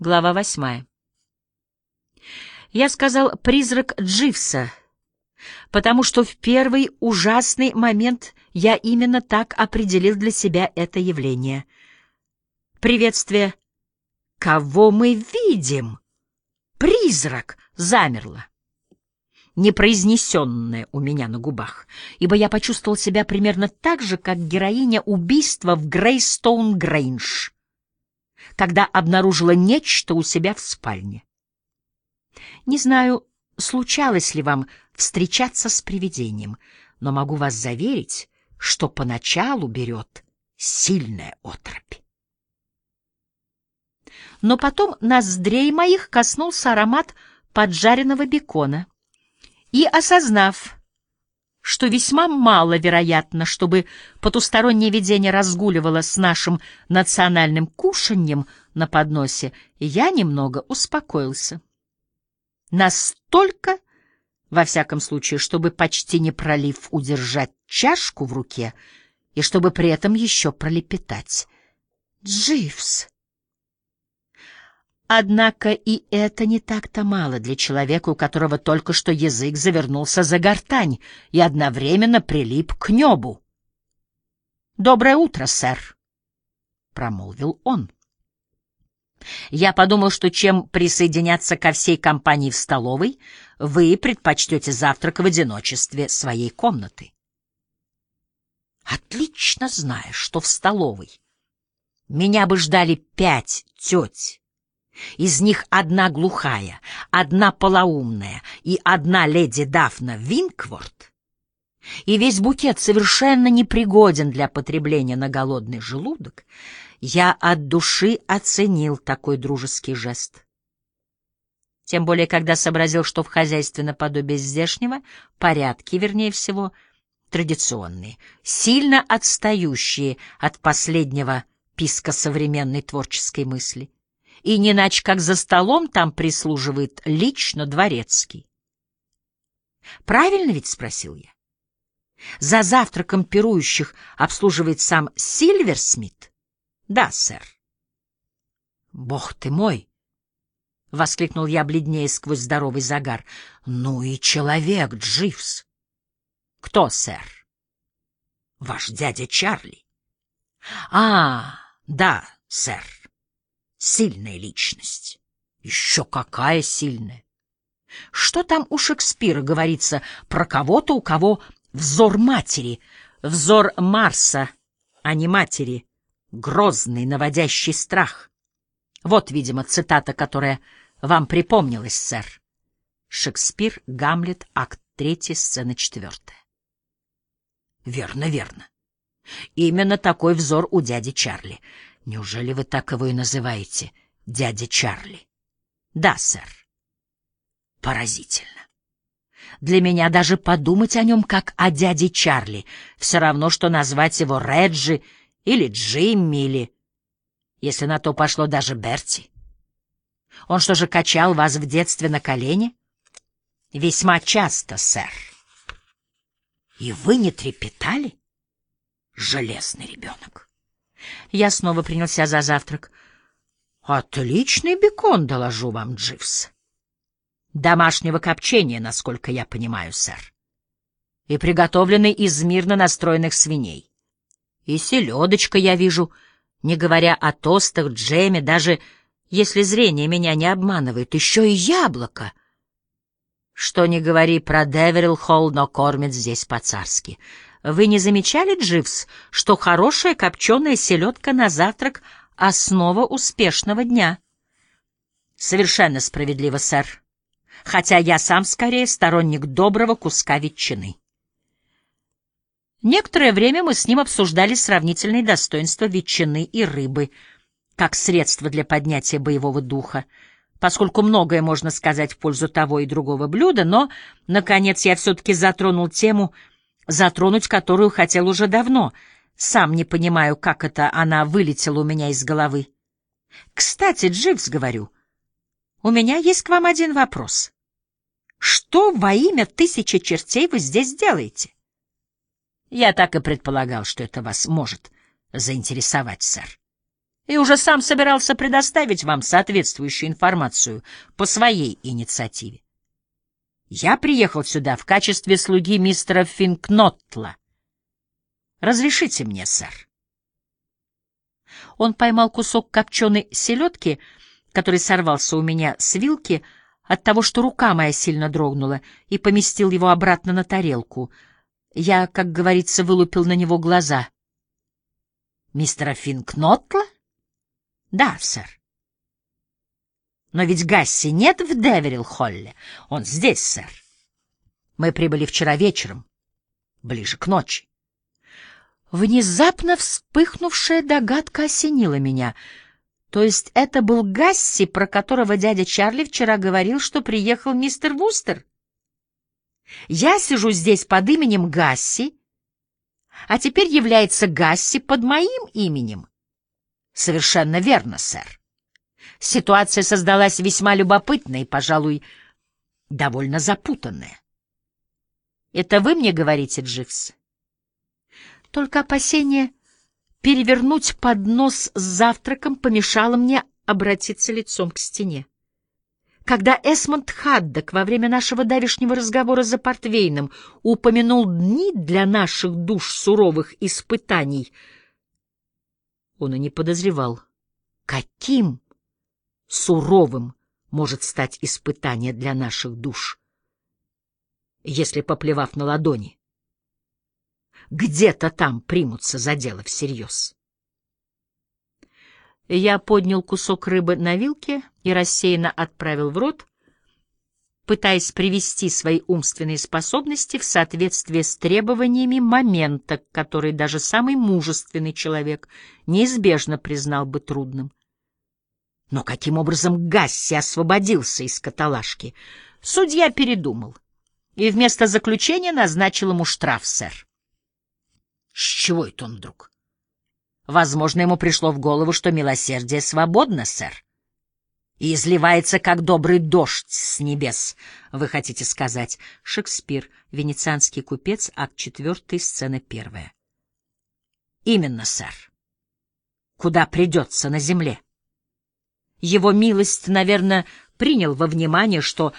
Глава восьмая. Я сказал «призрак Дживса», потому что в первый ужасный момент я именно так определил для себя это явление. Приветствие «Кого мы видим?» «Призрак» замерло непроизнесенное у меня на губах, ибо я почувствовал себя примерно так же, как героиня убийства в Грейстоун-Грейндж, когда обнаружила нечто у себя в спальне. Не знаю, случалось ли вам встречаться с привидением, но могу вас заверить, что поначалу берет сильная отрыбь. Но потом ноздрей моих коснулся аромат поджаренного бекона — и осознав, что весьма маловероятно, чтобы потустороннее видение разгуливало с нашим национальным кушаньем на подносе, я немного успокоился. Настолько, во всяком случае, чтобы почти не пролив удержать чашку в руке и чтобы при этом еще пролепетать. «Дживс!» Однако и это не так-то мало для человека, у которого только что язык завернулся за гортань и одновременно прилип к небу. «Доброе утро, сэр», — промолвил он. «Я подумал, что чем присоединяться ко всей компании в столовой, вы предпочтете завтрак в одиночестве своей комнаты». «Отлично знаешь, что в столовой меня бы ждали пять теть» Из них одна глухая, одна полоумная и одна леди Дафна Винкворт, и весь букет совершенно непригоден для потребления на голодный желудок, я от души оценил такой дружеский жест. Тем более, когда сообразил, что в хозяйстве наподобие здешнего порядки, вернее всего, традиционные, сильно отстающие от последнего писка современной творческой мысли — и не иначе как за столом там прислуживает лично дворецкий. «Правильно ведь?» — спросил я. «За завтраком пирующих обслуживает сам Сильверсмит?» «Да, сэр». «Бог ты мой!» — воскликнул я бледнее сквозь здоровый загар. «Ну и человек, Дживс!» «Кто, сэр?» «Ваш дядя Чарли». «А, да, сэр». Сильная личность. Еще какая сильная. Что там у Шекспира говорится про кого-то, у кого взор матери, взор Марса, а не матери, грозный, наводящий страх? Вот, видимо, цитата, которая вам припомнилась, сэр. Шекспир, Гамлет, акт третий, сцена четвертая. Верно, верно. Именно такой взор у дяди Чарли — Неужели вы так его и называете, дядя Чарли? Да, сэр. Поразительно. Для меня даже подумать о нем как о дяде Чарли все равно, что назвать его Реджи или Джимми или, если на то пошло, даже Берти. Он что же качал вас в детстве на колени? Весьма часто, сэр. И вы не трепетали? Железный ребенок. Я снова принялся за завтрак. Отличный бекон, доложу вам, Дживс. Домашнего копчения, насколько я понимаю, сэр. И приготовленный из мирно настроенных свиней. И селедочка, я вижу, не говоря о тостах, джеме, даже если зрение меня не обманывает, еще и яблоко. Что не говори про Деверилл Холл, но кормят здесь по-царски. Вы не замечали, Дживс, что хорошая копченая селедка на завтрак — основа успешного дня? Совершенно справедливо, сэр. Хотя я сам скорее сторонник доброго куска ветчины. Некоторое время мы с ним обсуждали сравнительные достоинства ветчины и рыбы как средство для поднятия боевого духа, поскольку многое можно сказать в пользу того и другого блюда, но, наконец, я все-таки затронул тему — затронуть которую хотел уже давно. Сам не понимаю, как это она вылетела у меня из головы. Кстати, Дживс, говорю, у меня есть к вам один вопрос. Что во имя тысячи чертей вы здесь делаете? Я так и предполагал, что это вас может заинтересовать, сэр. и уже сам собирался предоставить вам соответствующую информацию по своей инициативе. Я приехал сюда в качестве слуги мистера Финкнотла. Разрешите мне, сэр. Он поймал кусок копченой селедки, который сорвался у меня с вилки от того, что рука моя сильно дрогнула, и поместил его обратно на тарелку. Я, как говорится, вылупил на него глаза. «Мистера Финкнотла?» «Да, сэр». «Но ведь Гасси нет в Деверилл-Холле. Он здесь, сэр. Мы прибыли вчера вечером, ближе к ночи. Внезапно вспыхнувшая догадка осенила меня. То есть это был Гасси, про которого дядя Чарли вчера говорил, что приехал мистер Вустер? Я сижу здесь под именем Гасси, а теперь является Гасси под моим именем. Совершенно верно, сэр. Ситуация создалась весьма любопытная и, пожалуй, довольно запутанная. Это вы мне говорите, Дживс? Только опасение перевернуть поднос с завтраком помешало мне обратиться лицом к стене. Когда Эсмонд Хаддок во время нашего давешнего разговора за портвейном упомянул дни для наших душ суровых испытаний, он и не подозревал, каким суровым может стать испытание для наших душ, если, поплевав на ладони, где-то там примутся за дело всерьез. Я поднял кусок рыбы на вилке и рассеянно отправил в рот, пытаясь привести свои умственные способности в соответствие с требованиями момента, который даже самый мужественный человек неизбежно признал бы трудным. Но каким образом Гасси освободился из каталажки? Судья передумал и вместо заключения назначил ему штраф, сэр. С чего это он вдруг? Возможно, ему пришло в голову, что милосердие свободно, сэр. И изливается, как добрый дождь с небес, вы хотите сказать. Шекспир, венецианский купец, акт четвертый, сцена первая. Именно, сэр. Куда придется на земле? Его милость, наверное, принял во внимание, что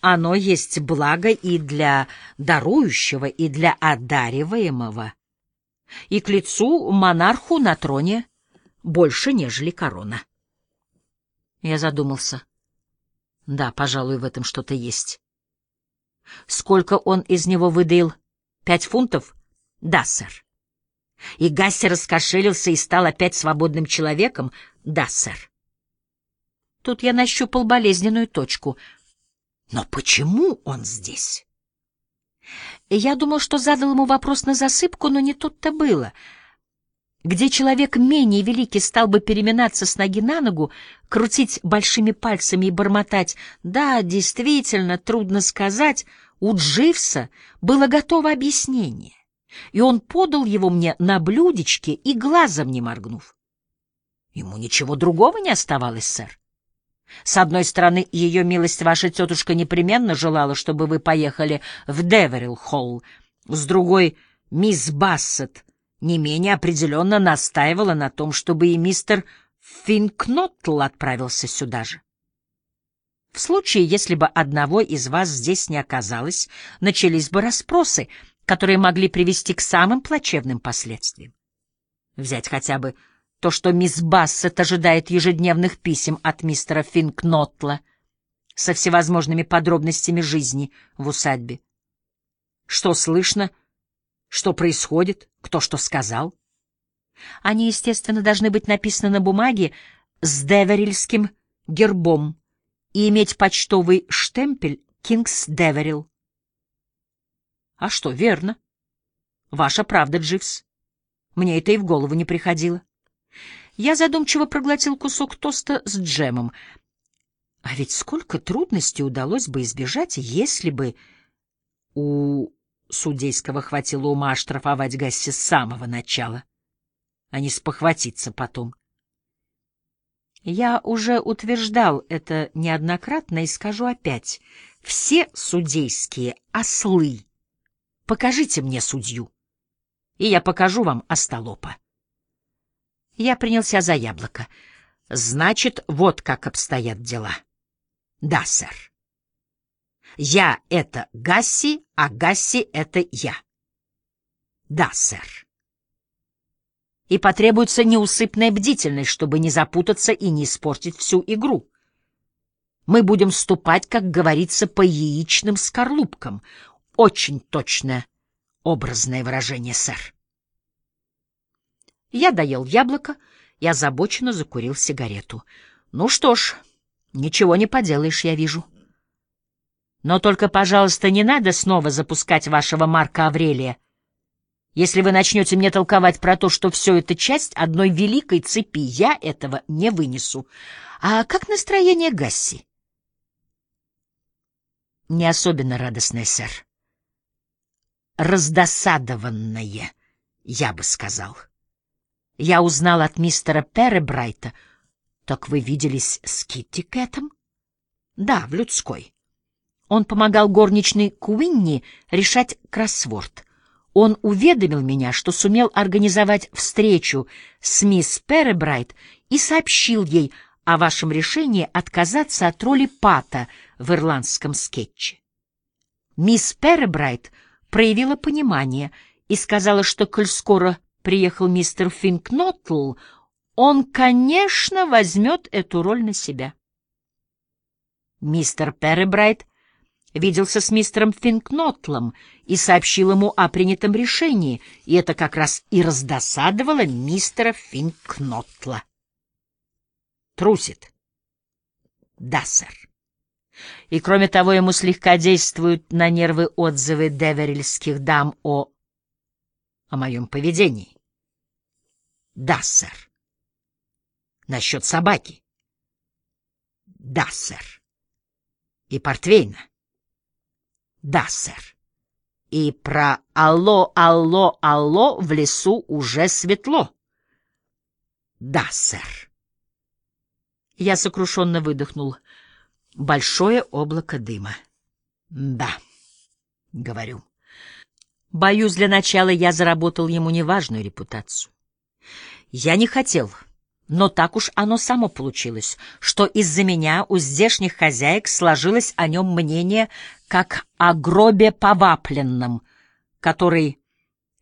оно есть благо и для дарующего, и для одариваемого и к лицу монарху на троне больше, нежели корона. Я задумался. Да, пожалуй, в этом что-то есть. Сколько он из него выдаил? Пять фунтов? Да, сэр. И Гасси раскошелился и стал опять свободным человеком? Да, сэр. Тут я нащупал болезненную точку. Но почему он здесь? Я думал, что задал ему вопрос на засыпку, но не тут-то было. Где человек менее великий стал бы переминаться с ноги на ногу, крутить большими пальцами и бормотать «Да, действительно, трудно сказать», у Дживса было готово объяснение, и он подал его мне на блюдечке и глазом не моргнув. Ему ничего другого не оставалось, сэр. С одной стороны, ее милость ваша тетушка непременно желала, чтобы вы поехали в Деверилл-Холл. С другой, мисс Бассет не менее определенно настаивала на том, чтобы и мистер Финкнотл отправился сюда же. В случае, если бы одного из вас здесь не оказалось, начались бы расспросы, которые могли привести к самым плачевным последствиям. Взять хотя бы то, что мисс Бассет ожидает ежедневных писем от мистера Финкнотла со всевозможными подробностями жизни в усадьбе. Что слышно, что происходит, кто что сказал. Они, естественно, должны быть написаны на бумаге с деверильским гербом и иметь почтовый штемпель «Кингс Деверил». А что, верно. Ваша правда, Дживс. Мне это и в голову не приходило. Я задумчиво проглотил кусок тоста с джемом. А ведь сколько трудностей удалось бы избежать, если бы у судейского хватило ума оштрафовать Гасси с самого начала, а не спохватиться потом. Я уже утверждал это неоднократно и скажу опять. Все судейские ослы. Покажите мне судью, и я покажу вам остолопа. Я принялся за яблоко. Значит, вот как обстоят дела. Да, сэр. Я — это Гасси, а Гасси — это я. Да, сэр. И потребуется неусыпная бдительность, чтобы не запутаться и не испортить всю игру. Мы будем ступать, как говорится, по яичным скорлупкам. Очень точное образное выражение, сэр. Я доел яблоко и озабоченно закурил сигарету. Ну что ж, ничего не поделаешь, я вижу. Но только, пожалуйста, не надо снова запускать вашего Марка Аврелия. Если вы начнете мне толковать про то, что все это часть одной великой цепи, я этого не вынесу. А как настроение Гасси? Не особенно радостное, сэр. Раздосадованное, я бы сказал. Я узнал от мистера Перебрайта. Так вы виделись с Китти Кэтом? Да, в людской. Он помогал горничной Куинни решать кроссворд. Он уведомил меня, что сумел организовать встречу с мисс Перебрайт и сообщил ей о вашем решении отказаться от роли Пата в ирландском скетче. Мисс Перебрайт проявила понимание и сказала, что, коль скоро приехал мистер Финкнотл, он, конечно, возьмет эту роль на себя. Мистер Перебрайт виделся с мистером Финкнотлом и сообщил ему о принятом решении, и это как раз и раздосадовало мистера Финкнотла. Трусит. Да, сэр. И кроме того, ему слегка действуют на нервы отзывы деверильских дам о... о моем поведении. Да, сэр. Насчет собаки. Да, сэр. И портвейна. Да, сэр. И про «Алло, алло, алло» в лесу уже светло. Да, сэр. Я сокрушенно выдохнул. Большое облако дыма. Да, говорю. Боюсь, для начала я заработал ему неважную репутацию. Я не хотел, но так уж оно само получилось, что из-за меня у здешних хозяек сложилось о нем мнение как о гробе повапленном, который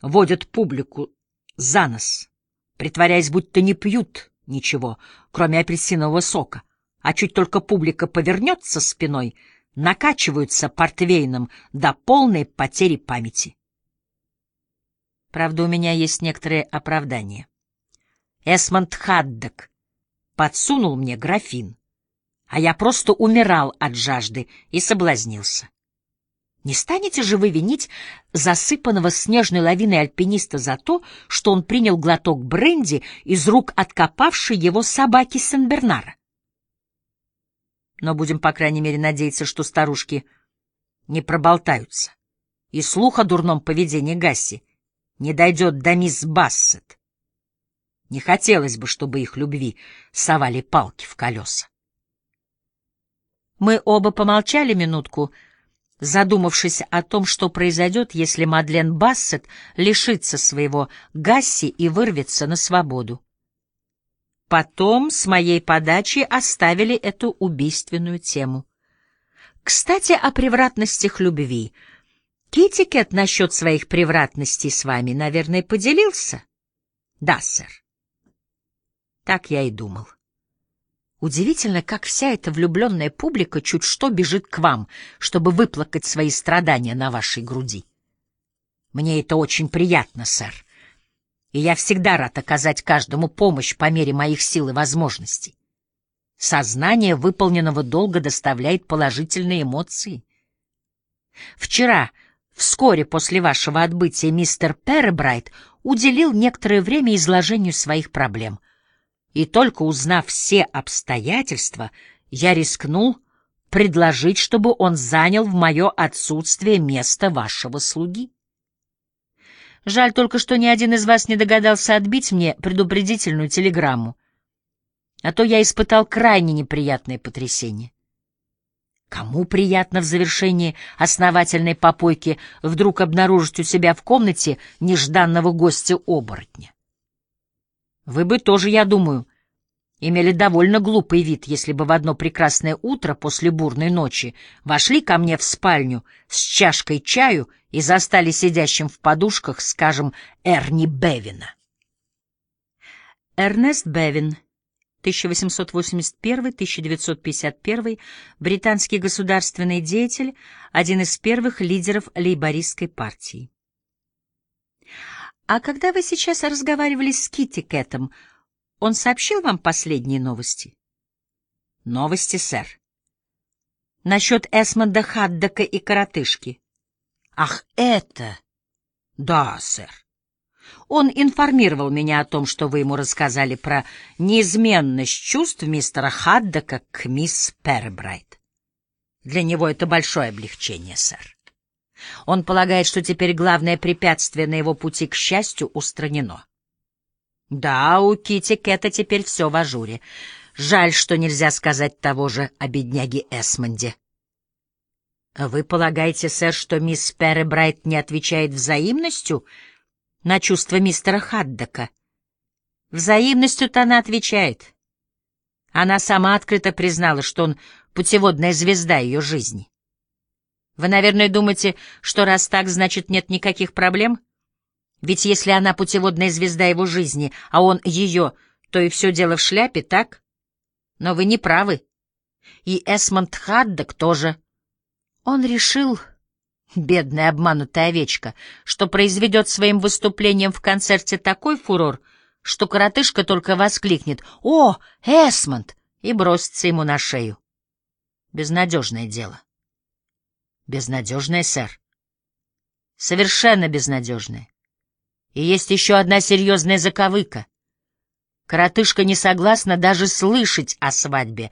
водит публику за нос, притворяясь, будто не пьют ничего, кроме апельсинового сока, а чуть только публика повернется спиной, накачиваются портвейном до полной потери памяти. Правда, у меня есть некоторые оправдания. Эсмонд Хаддок подсунул мне графин, а я просто умирал от жажды и соблазнился. Не станете же вы винить засыпанного снежной лавиной альпиниста за то, что он принял глоток бренди из рук откопавшей его собаки Сен-Бернара? Но будем, по крайней мере, надеяться, что старушки не проболтаются, и слух о дурном поведении Гасси не дойдет до мисс Бассет. Не хотелось бы, чтобы их любви совали палки в колеса. Мы оба помолчали минутку, — задумавшись о том, что произойдет, если Мадлен Бассет лишится своего Гасси и вырвется на свободу. Потом с моей подачи оставили эту убийственную тему. Кстати, о превратностях любви. Китикет насчет своих превратностей с вами, наверное, поделился? Да, сэр. Так я и думал. Удивительно, как вся эта влюбленная публика чуть что бежит к вам, чтобы выплакать свои страдания на вашей груди. Мне это очень приятно, сэр, и я всегда рад оказать каждому помощь по мере моих сил и возможностей. Сознание выполненного долга доставляет положительные эмоции. Вчера, вскоре после вашего отбытия, мистер Перебрайт уделил некоторое время изложению своих проблем — и только узнав все обстоятельства, я рискнул предложить, чтобы он занял в мое отсутствие место вашего слуги. Жаль только, что ни один из вас не догадался отбить мне предупредительную телеграмму, а то я испытал крайне неприятное потрясение. Кому приятно в завершении основательной попойки вдруг обнаружить у себя в комнате нежданного гостя-оборотня? Вы бы тоже, я думаю, имели довольно глупый вид, если бы в одно прекрасное утро после бурной ночи вошли ко мне в спальню с чашкой чаю и застали сидящим в подушках, скажем, Эрни Бевина. Эрнест Бевин, 1881-1951, британский государственный деятель, один из первых лидеров лейбористской партии. А когда вы сейчас разговаривали с Китти Кэтом, он сообщил вам последние новости? Новости, сэр. Насчет Эсмонда Хаддака и коротышки. Ах, это... Да, сэр. Он информировал меня о том, что вы ему рассказали про неизменность чувств мистера Хаддака к мисс Перебрайт. Для него это большое облегчение, сэр. Он полагает, что теперь главное препятствие на его пути к счастью устранено. Да, у Кити Кэта теперь все в ажуре. Жаль, что нельзя сказать того же о бедняге Эсмонде. Вы полагаете, сэр, что мисс Перебрайт не отвечает взаимностью на чувства мистера Хаддока? Взаимностью-то она отвечает. Она сама открыто признала, что он путеводная звезда ее жизни. Вы, наверное, думаете, что раз так, значит, нет никаких проблем? Ведь если она путеводная звезда его жизни, а он ее, то и все дело в шляпе, так? Но вы не правы. И Эсмонд Хаддок тоже. Он решил, бедная обманутая овечка, что произведет своим выступлением в концерте такой фурор, что коротышка только воскликнет «О, Эсмонд!» и бросится ему на шею. Безнадежное дело. Безнадежная, сэр. Совершенно безнадежная. И есть еще одна серьезная заковыка. Коротышка не согласна даже слышать о свадьбе,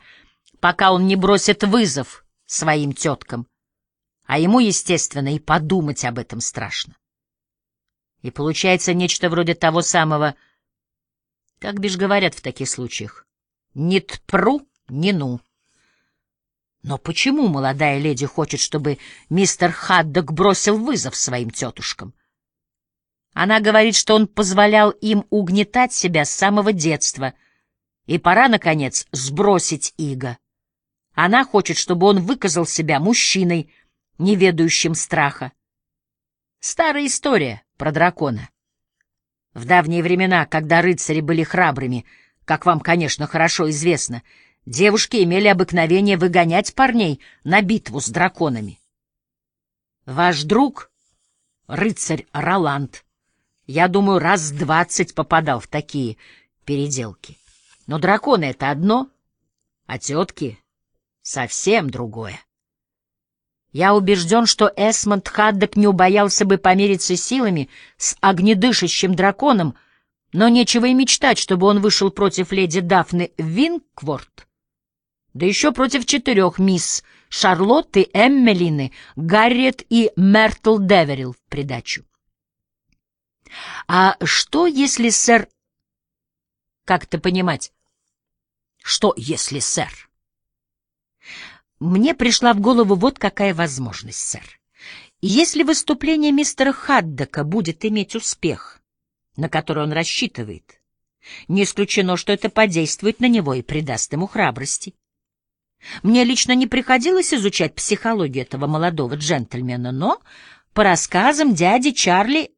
пока он не бросит вызов своим теткам. А ему, естественно, и подумать об этом страшно. И получается нечто вроде того самого, как бишь говорят в таких случаях, «не тпру, не ну». Но почему молодая леди хочет, чтобы мистер Хаддок бросил вызов своим тетушкам? Она говорит, что он позволял им угнетать себя с самого детства, и пора, наконец, сбросить иго. Она хочет, чтобы он выказал себя мужчиной, не ведающим страха. Старая история про дракона. В давние времена, когда рыцари были храбрыми, как вам, конечно, хорошо известно, — девушки имели обыкновение выгонять парней на битву с драконами. Ваш друг, рыцарь Роланд, я думаю, раз двадцать попадал в такие переделки. Но драконы — это одно, а тетки — совсем другое. Я убежден, что Эсмонд Хаддок не убоялся бы помериться силами с огнедышащим драконом, но нечего и мечтать, чтобы он вышел против леди Дафны Винкворт да еще против четырех мисс Шарлотты, Эммелины, Гарриет и Мертл Деверил в придачу. А что, если сэр... Как-то понимать, что, если сэр? Мне пришла в голову вот какая возможность, сэр. Если выступление мистера Хаддока будет иметь успех, на который он рассчитывает, не исключено, что это подействует на него и придаст ему храбрости. Мне лично не приходилось изучать психологию этого молодого джентльмена, но по рассказам дяди Чарли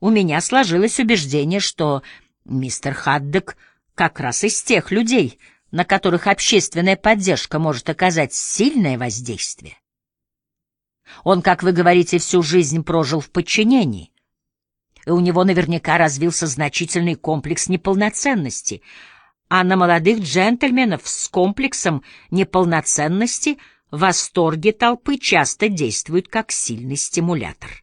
у меня сложилось убеждение, что мистер Хаддек как раз из тех людей, на которых общественная поддержка может оказать сильное воздействие. Он, как вы говорите, всю жизнь прожил в подчинении, и у него наверняка развился значительный комплекс неполноценности — а на молодых джентльменов с комплексом неполноценности восторги толпы часто действуют как сильный стимулятор.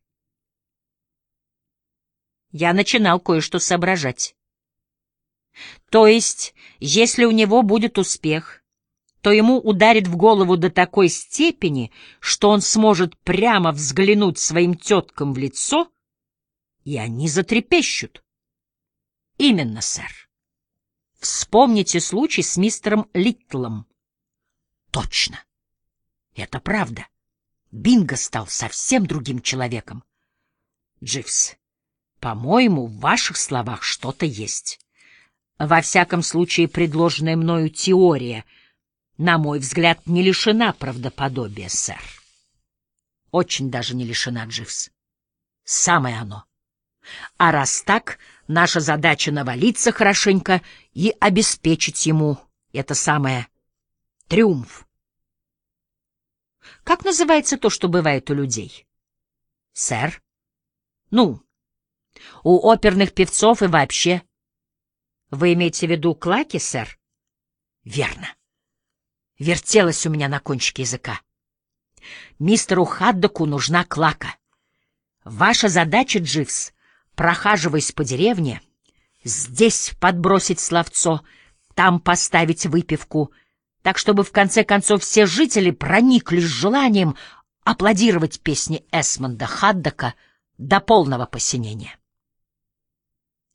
Я начинал кое-что соображать. То есть, если у него будет успех, то ему ударит в голову до такой степени, что он сможет прямо взглянуть своим теткам в лицо, и они затрепещут. Именно, сэр. Вспомните случай с мистером Литтлом. Точно. Это правда. Бинго стал совсем другим человеком. Дживс, по-моему, в ваших словах что-то есть. Во всяком случае, предложенная мною теория, на мой взгляд, не лишена правдоподобия, сэр. Очень даже не лишена, Дживс. Самое оно. А раз так, наша задача навалиться хорошенько и обеспечить ему это самое триумф. Как называется то, что бывает у людей? Сэр? Ну, у оперных певцов и вообще. Вы имеете в виду клаки, сэр? Верно. Вертелось у меня на кончике языка. Мистеру Хаддоку нужна клака. Ваша задача, Дживс, прохаживаясь по деревне, здесь подбросить словцо, там поставить выпивку, так чтобы в конце концов все жители прониклись желанием аплодировать песни Эсмонда Хаддока до полного посинения.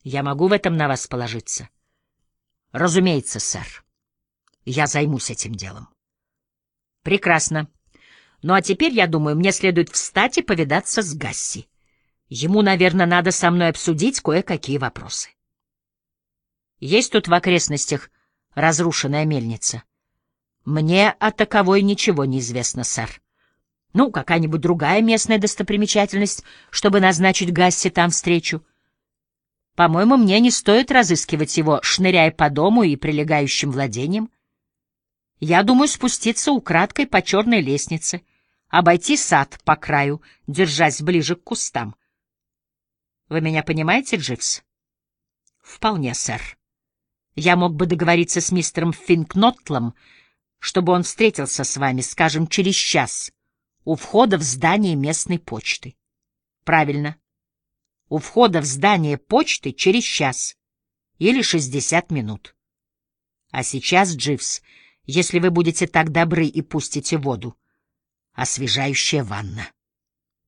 Я могу в этом на вас положиться? Разумеется, сэр. Я займусь этим делом. Прекрасно. Ну а теперь, я думаю, мне следует встать и повидаться с Гасси. Ему, наверное, надо со мной обсудить кое-какие вопросы. Есть тут в окрестностях разрушенная мельница? Мне о таковой ничего не известно, сэр. Ну, какая-нибудь другая местная достопримечательность, чтобы назначить Гасси там встречу. По-моему, мне не стоит разыскивать его, шныряя по дому и прилегающим владениям. Я думаю спуститься украдкой по черной лестнице, обойти сад по краю, держась ближе к кустам. Вы меня понимаете, Дживс? Вполне, сэр. Я мог бы договориться с мистером Финкнотлом, чтобы он встретился с вами, скажем, через час, у входа в здание местной почты. Правильно у входа в здание почты через час или шестьдесят минут. А сейчас, Дживс, если вы будете так добры и пустите воду, освежающая ванна.